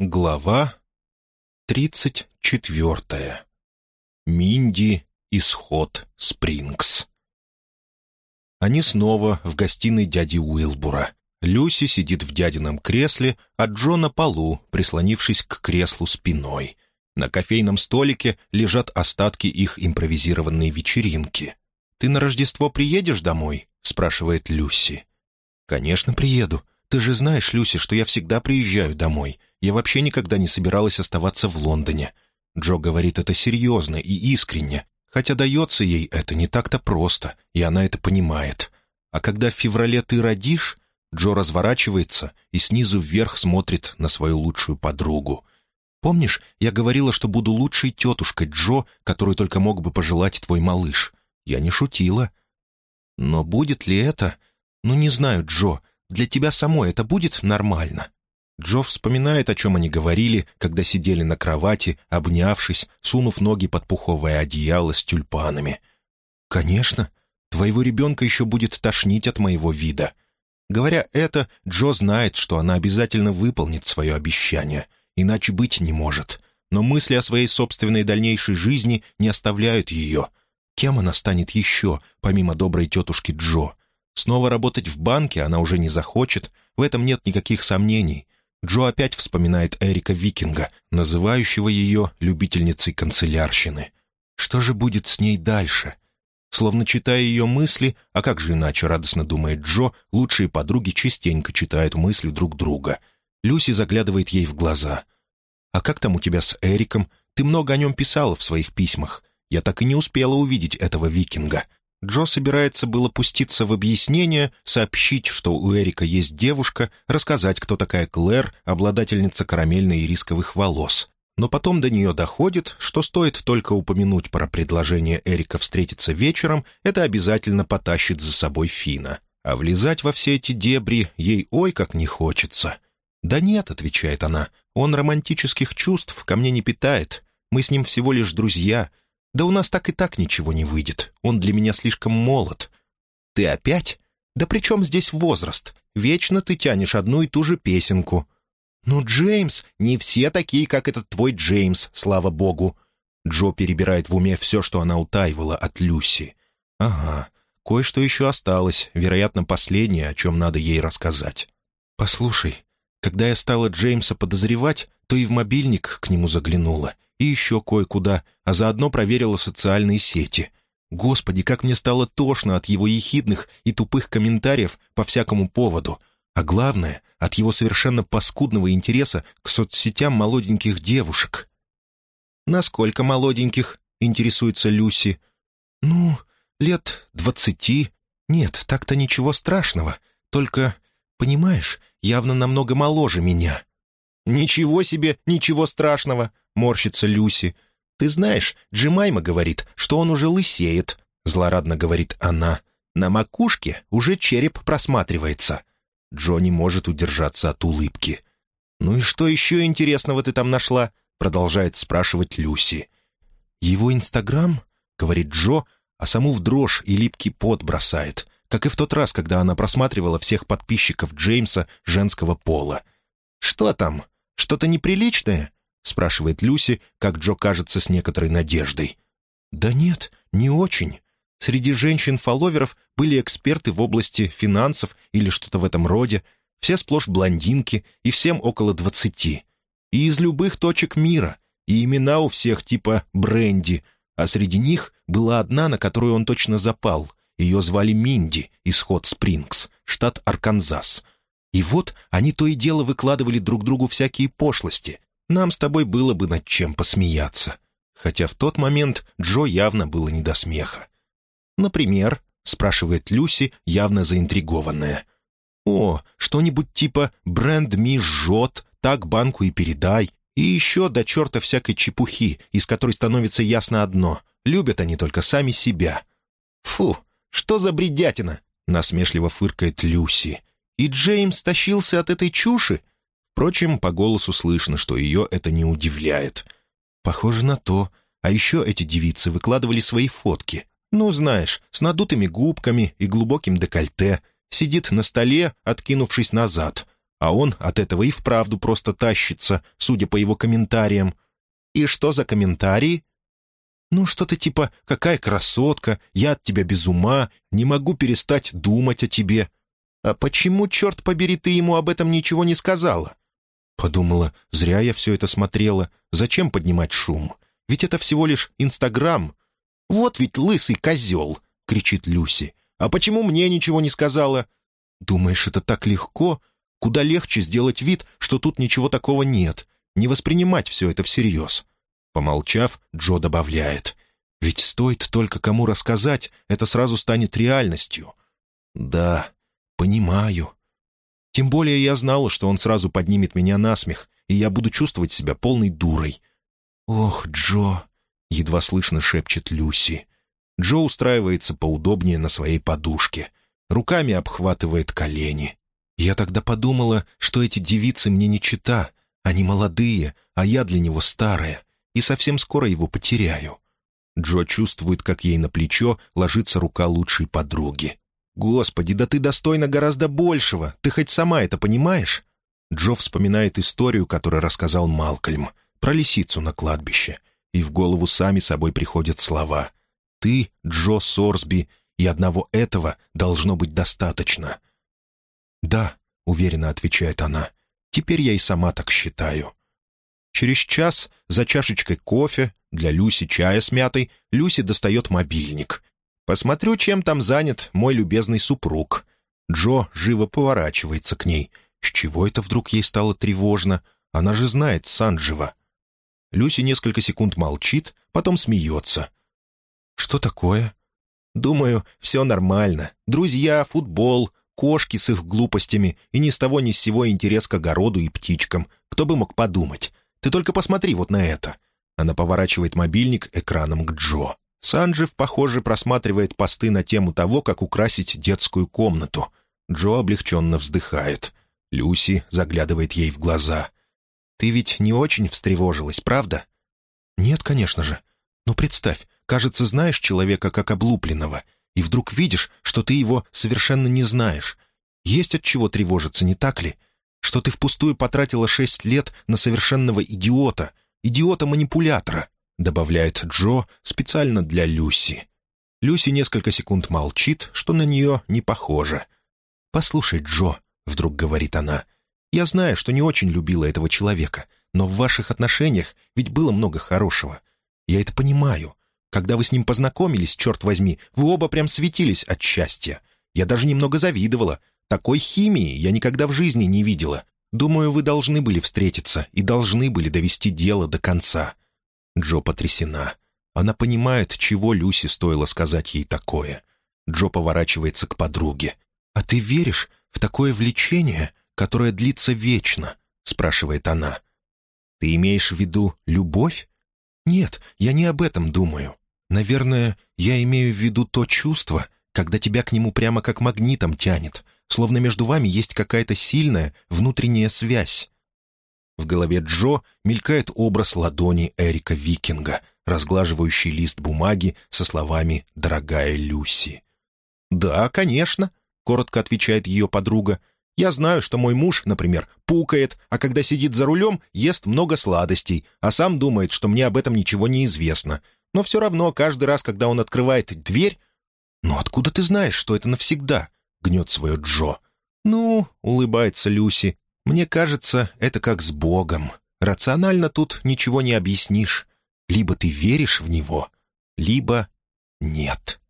Глава тридцать четвертая. Минди. Исход. Спрингс. Они снова в гостиной дяди Уилбура. Люси сидит в дядином кресле, а Джо на полу, прислонившись к креслу спиной. На кофейном столике лежат остатки их импровизированной вечеринки. «Ты на Рождество приедешь домой?» — спрашивает Люси. «Конечно, приеду. Ты же знаешь, Люси, что я всегда приезжаю домой. Я вообще никогда не собиралась оставаться в Лондоне. Джо говорит это серьезно и искренне, хотя дается ей это не так-то просто, и она это понимает. А когда в феврале ты родишь, Джо разворачивается и снизу вверх смотрит на свою лучшую подругу. «Помнишь, я говорила, что буду лучшей тетушкой Джо, которую только мог бы пожелать твой малыш? Я не шутила». «Но будет ли это? Ну, не знаю, Джо. Для тебя самой это будет нормально?» Джо вспоминает, о чем они говорили, когда сидели на кровати, обнявшись, сунув ноги под пуховое одеяло с тюльпанами. «Конечно. Твоего ребенка еще будет тошнить от моего вида». Говоря это, Джо знает, что она обязательно выполнит свое обещание, иначе быть не может. Но мысли о своей собственной дальнейшей жизни не оставляют ее. Кем она станет еще, помимо доброй тетушки Джо? Снова работать в банке она уже не захочет, в этом нет никаких сомнений — Джо опять вспоминает Эрика Викинга, называющего ее любительницей канцелярщины. Что же будет с ней дальше? Словно читая ее мысли, а как же иначе, радостно думает Джо, лучшие подруги частенько читают мысли друг друга. Люси заглядывает ей в глаза. «А как там у тебя с Эриком? Ты много о нем писала в своих письмах. Я так и не успела увидеть этого викинга. Джо собирается было пуститься в объяснение, сообщить, что у Эрика есть девушка, рассказать, кто такая Клэр, обладательница карамельной и рисковых волос. Но потом до нее доходит, что стоит только упомянуть про предложение Эрика встретиться вечером, это обязательно потащит за собой Фина. А влезать во все эти дебри ей ой как не хочется. «Да нет», — отвечает она, — «он романтических чувств ко мне не питает. Мы с ним всего лишь друзья, да у нас так и так ничего не выйдет. Он для меня слишком молод. Ты опять? Да при чем здесь возраст? Вечно ты тянешь одну и ту же песенку. Ну, Джеймс, не все такие, как этот твой Джеймс, слава богу. Джо перебирает в уме все, что она утаивала от Люси. Ага, кое-что еще осталось, вероятно, последнее, о чем надо ей рассказать. Послушай, когда я стала Джеймса подозревать, то и в мобильник к нему заглянула — и еще кое-куда, а заодно проверила социальные сети. Господи, как мне стало тошно от его ехидных и тупых комментариев по всякому поводу, а главное, от его совершенно паскудного интереса к соцсетям молоденьких девушек. «Насколько молоденьких?» — интересуется Люси. «Ну, лет двадцати. Нет, так-то ничего страшного. Только, понимаешь, явно намного моложе меня». «Ничего себе, ничего страшного!» — морщится Люси. «Ты знаешь, Джимайма говорит, что он уже лысеет», — злорадно говорит она. «На макушке уже череп просматривается». Джо может удержаться от улыбки. «Ну и что еще интересного ты там нашла?» — продолжает спрашивать Люси. «Его Инстаграм?» — говорит Джо, а саму в дрожь и липкий пот бросает, как и в тот раз, когда она просматривала всех подписчиков Джеймса женского пола. «Что там?» «Что-то неприличное?» — спрашивает Люси, как Джо кажется с некоторой надеждой. «Да нет, не очень. Среди женщин-фолловеров были эксперты в области финансов или что-то в этом роде, все сплошь блондинки и всем около двадцати. И из любых точек мира, и имена у всех типа Бренди, а среди них была одна, на которую он точно запал. Ее звали Минди из Хот Спрингс, штат Арканзас — и вот они то и дело выкладывали друг другу всякие пошлости. Нам с тобой было бы над чем посмеяться. Хотя в тот момент Джо явно было не до смеха. «Например?» — спрашивает Люси, явно заинтригованная. «О, что-нибудь типа «бренд ми жжет», «так банку и передай», и еще до черта всякой чепухи, из которой становится ясно одно — любят они только сами себя. «Фу, что за бредятина?» — насмешливо фыркает Люси. И Джеймс тащился от этой чуши? Впрочем, по голосу слышно, что ее это не удивляет. Похоже на то. А еще эти девицы выкладывали свои фотки. Ну, знаешь, с надутыми губками и глубоким декольте. Сидит на столе, откинувшись назад. А он от этого и вправду просто тащится, судя по его комментариям. И что за комментарии? Ну, что-то типа «какая красотка», «я от тебя без ума», «не могу перестать думать о тебе». А почему, черт побери, ты ему об этом ничего не сказала? Подумала, зря я все это смотрела. Зачем поднимать шум? Ведь это всего лишь Инстаграм. «Вот ведь лысый козел!» — кричит Люси. «А почему мне ничего не сказала?» «Думаешь, это так легко? Куда легче сделать вид, что тут ничего такого нет, не воспринимать все это всерьез». Помолчав, Джо добавляет. «Ведь стоит только кому рассказать, это сразу станет реальностью». «Да, понимаю. Тем более я знала, что он сразу поднимет меня на смех, и я буду чувствовать себя полной дурой». «Ох, Джо!» — едва слышно шепчет Люси. Джо устраивается поудобнее на своей подушке, руками обхватывает колени. Я тогда подумала, что эти девицы мне не чита, они молодые, а я для него старая, и совсем скоро его потеряю. Джо чувствует, как ей на плечо ложится рука лучшей подруги. «Господи, да ты достойна гораздо большего! Ты хоть сама это понимаешь?» Джо вспоминает историю, которую рассказал Малкольм, про лисицу на кладбище, и в голову сами собой приходят слова. «Ты, Джо Сорсби, и одного этого должно быть достаточно». «Да», — уверенно отвечает она, — «теперь я и сама так считаю». Через час за чашечкой кофе, для Люси чая с мятой, Люси достает мобильник. «Посмотрю, чем там занят мой любезный супруг». Джо живо поворачивается к ней. С чего это вдруг ей стало тревожно? Она же знает Санджева. Люси несколько секунд молчит, потом смеется. «Что такое?» «Думаю, все нормально. Друзья, футбол, кошки с их глупостями и ни с того ни с сего интерес к огороду и птичкам. Кто бы мог подумать? Ты только посмотри вот на это». Она поворачивает мобильник экраном к Джо. Санджев, похоже, просматривает посты на тему того, как украсить детскую комнату. Джо облегченно вздыхает. Люси заглядывает ей в глаза. «Ты ведь не очень встревожилась, правда?» «Нет, конечно же. Но представь, кажется, знаешь человека как облупленного, и вдруг видишь, что ты его совершенно не знаешь. Есть от чего тревожиться, не так ли? Что ты впустую потратила шесть лет на совершенного идиота, идиота-манипулятора», добавляет Джо специально для Люси. Люси несколько секунд молчит, что на нее не похоже. «Послушай, Джо», — вдруг говорит она, — «я знаю, что не очень любила этого человека, но в ваших отношениях ведь было много хорошего. Я это понимаю. Когда вы с ним познакомились, черт возьми, вы оба прям светились от счастья. Я даже немного завидовала. Такой химии я никогда в жизни не видела. Думаю, вы должны были встретиться и должны были довести дело до конца». Джо потрясена. Она понимает, чего Люси стоило сказать ей такое. Джо поворачивается к подруге. «А ты веришь в такое влечение, которое длится вечно?» — спрашивает она. «Ты имеешь в виду любовь?» «Нет, я не об этом думаю. Наверное, я имею в виду то чувство, когда тебя к нему прямо как магнитом тянет, словно между вами есть какая-то сильная внутренняя связь». В голове Джо мелькает образ ладони Эрика Викинга, разглаживающий лист бумаги со словами «Дорогая Люси». «Да, конечно», — коротко отвечает ее подруга. Я знаю, что мой муж, например, пукает, а когда сидит за рулем, ест много сладостей, а сам думает, что мне об этом ничего не известно. Но все равно каждый раз, когда он открывает дверь... «Ну откуда ты знаешь, что это навсегда?» — гнет свое Джо. «Ну», — улыбается Люси, — «мне кажется, это как с Богом. Рационально тут ничего не объяснишь. Либо ты веришь в Него, либо нет».